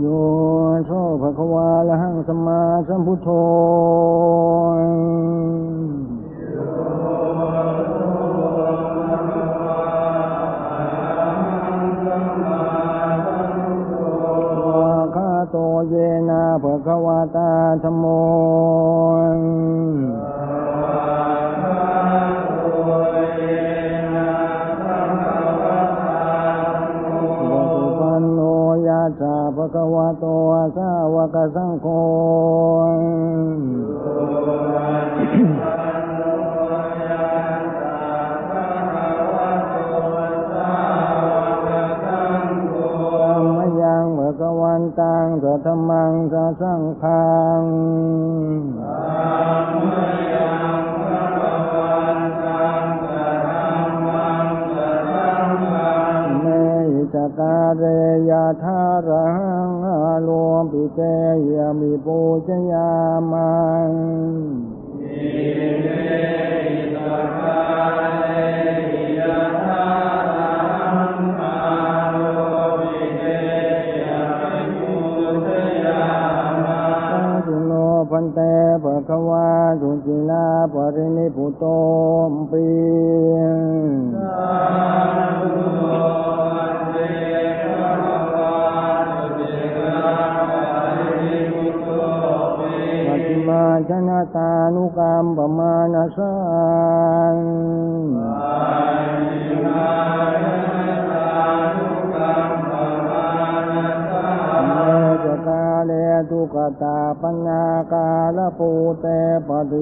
โยโสภะควาละหังสมาสัมพุทโธคาโตเยนะภะคะวะตาธัมโม ภะคะวะโตสาวกสังโฆธัมมยังภะคะวันตังสัทมังสัสังฆัง กาเรยาธารังอารวมปิเตยมิปูชยามัง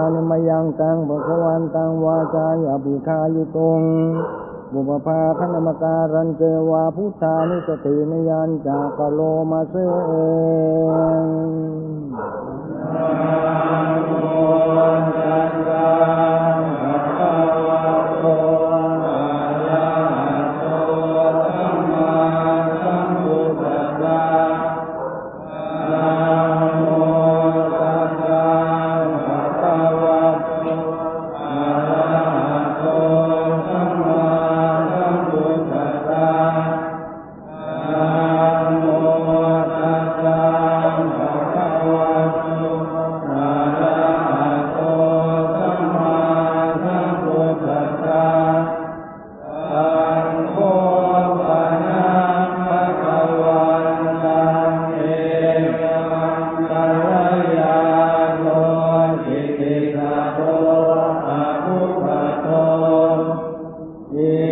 านิมยังตังปะควันตังวาจายาบูคายุตงบุปภาคณมการันเจวาพุทธานิสตินยานจากโลมาเสปิ Yeah.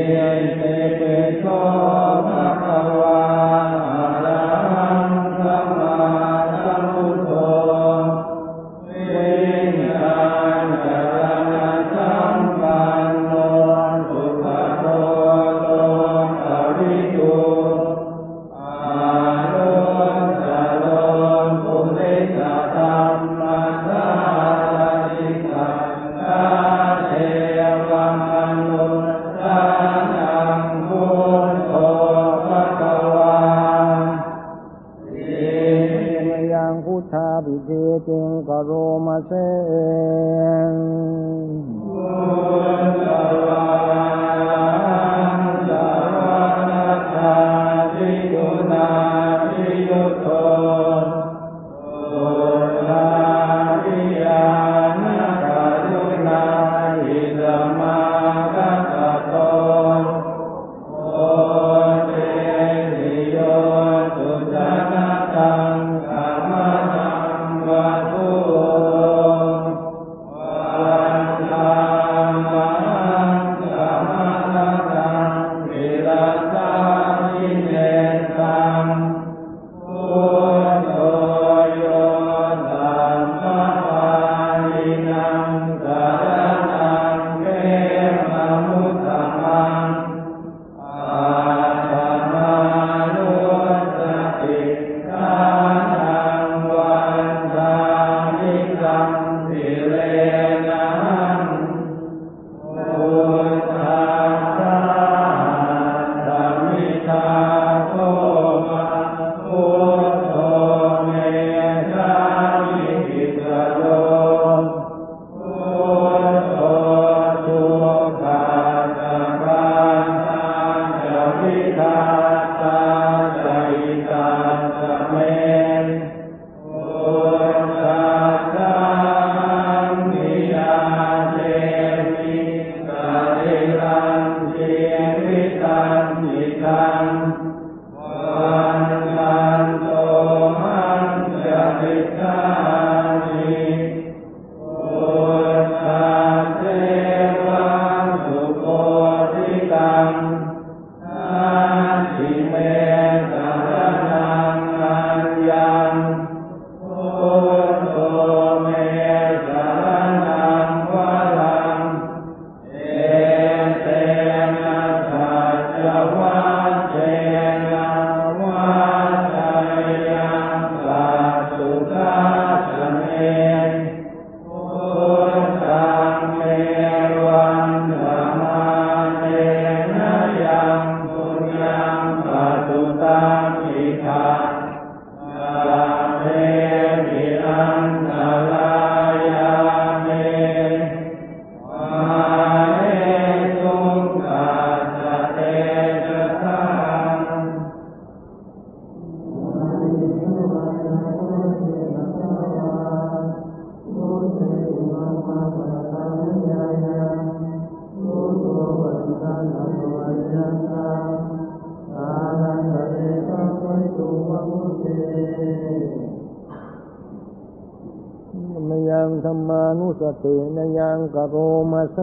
นยังธรรมานุสตินยังกโรมาเซ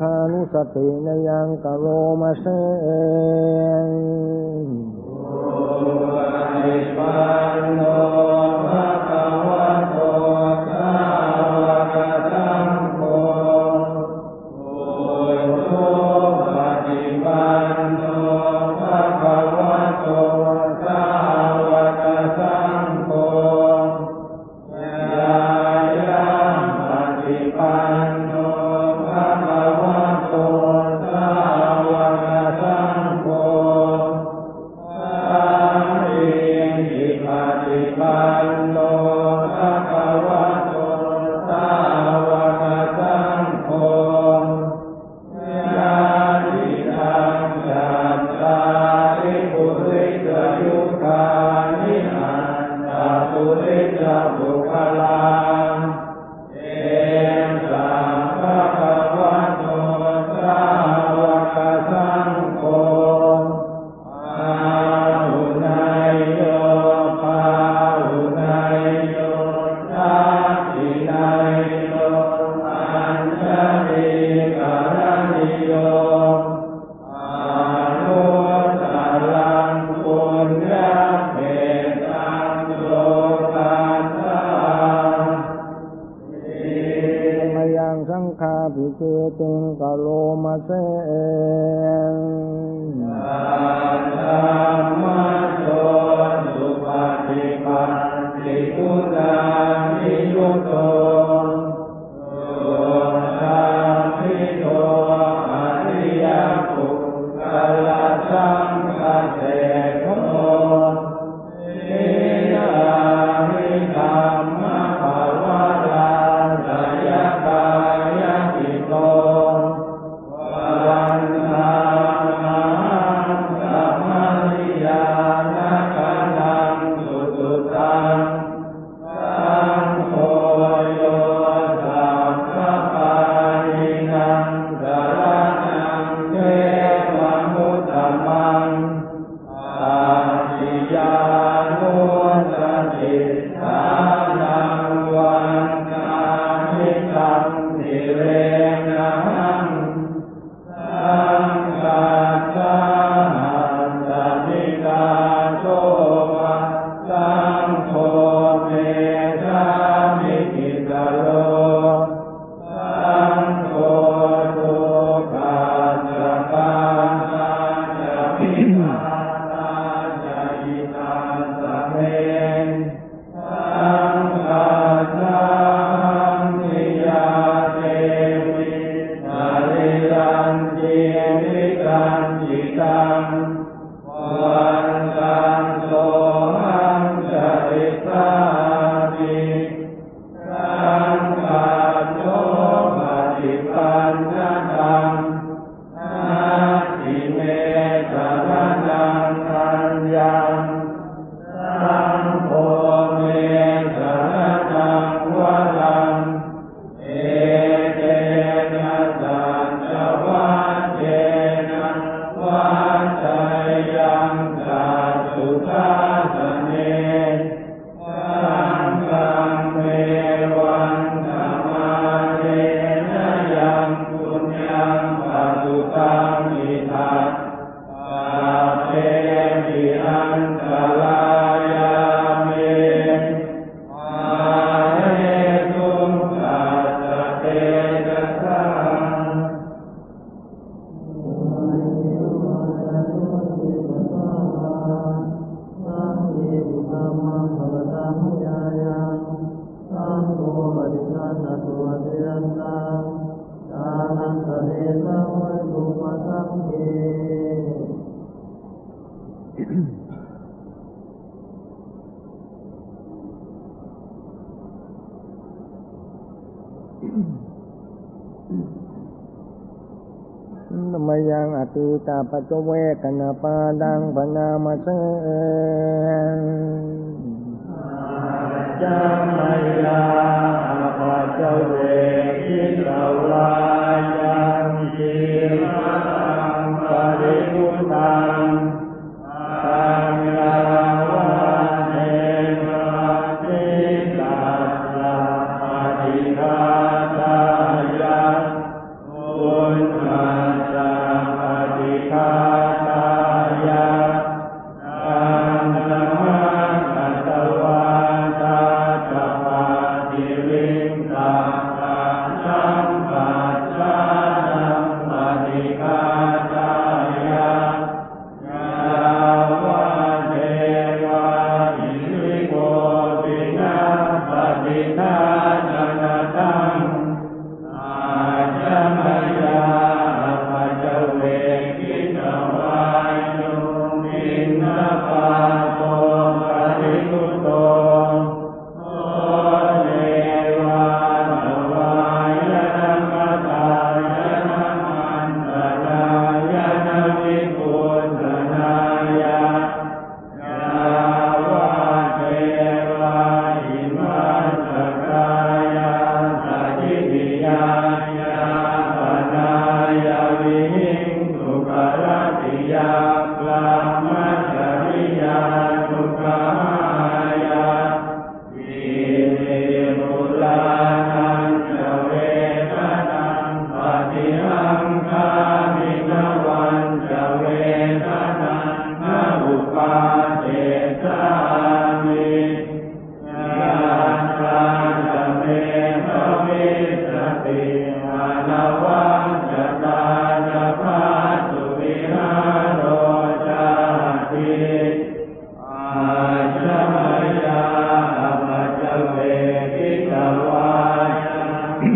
ฆานุสตินยังกะโรมาเซมา ปัน มยังอติตาปัจเวกนาปาดังปนามาเสจัมมยาปัจเว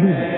Hallelujah.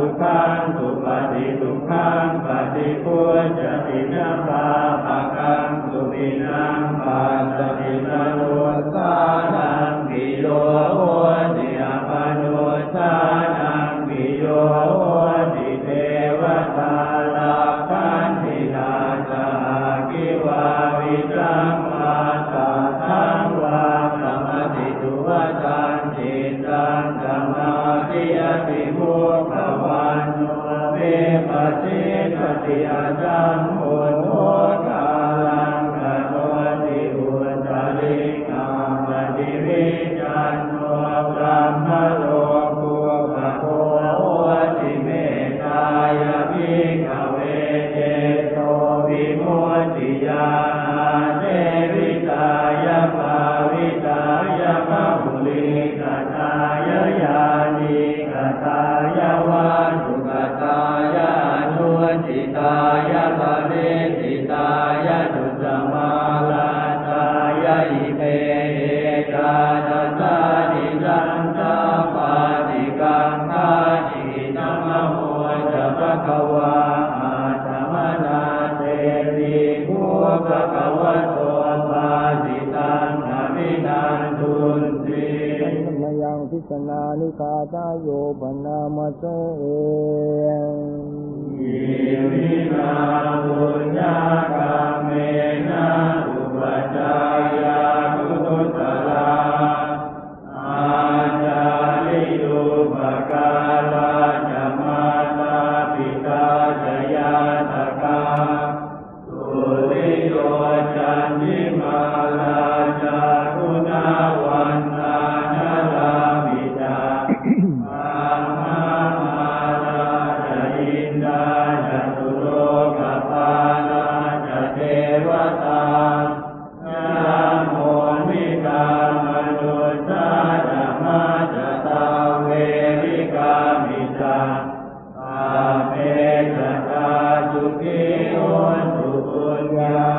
ทุขังสุปฏิสุขังปฏิปุจตินาปาปะกังสุปินังปัสตินาโรสานังปิโลโห โยปน ปุ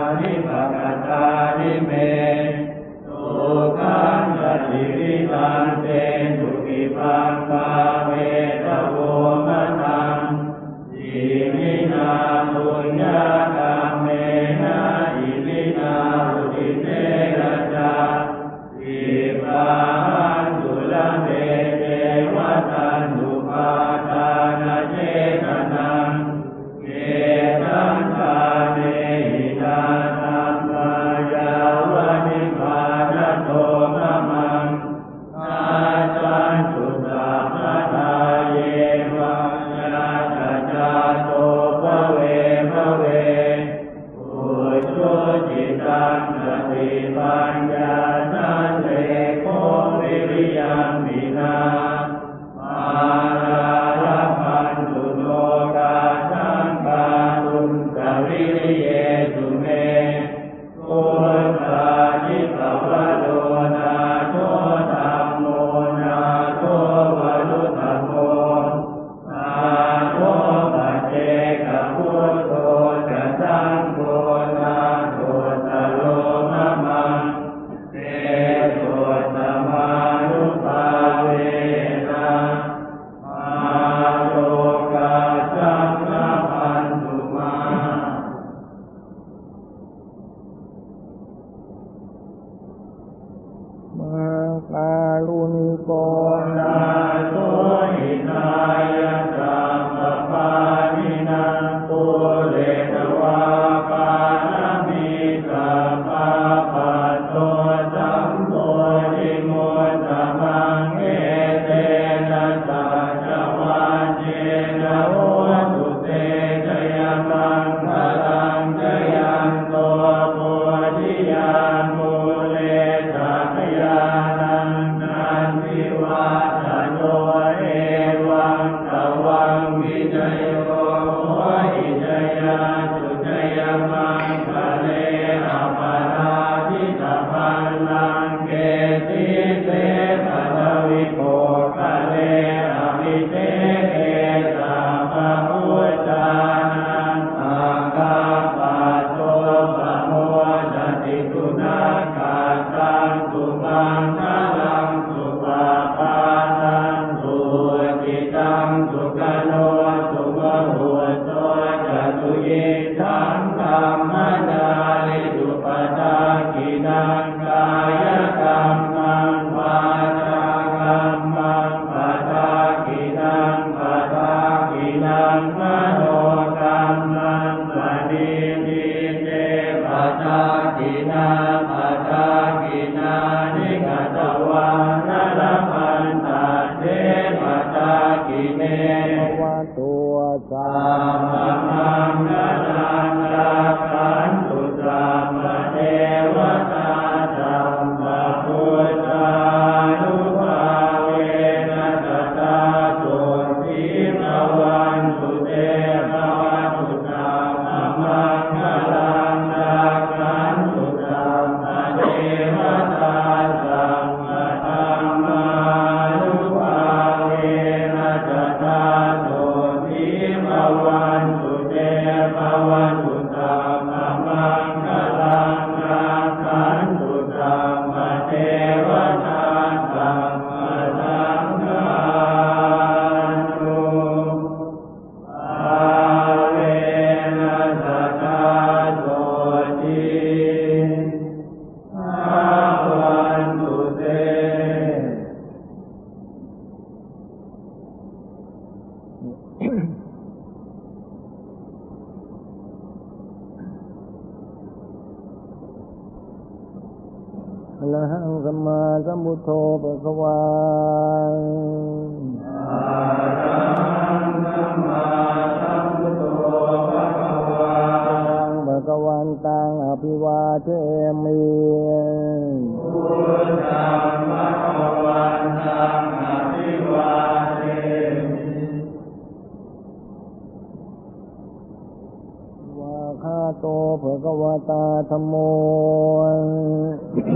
โตภะคะวตาธัมโม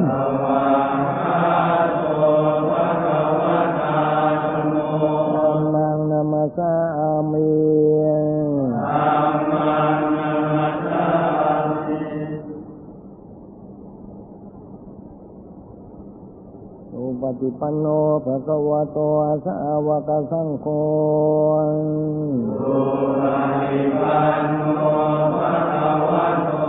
สวากขาโตภะคะวะตาธัมโมธัมมังนามาสามิธัมมัง ฏิปันโนภะคะวะโตสาวกสังโฆสุปฏิปันโนภะคะ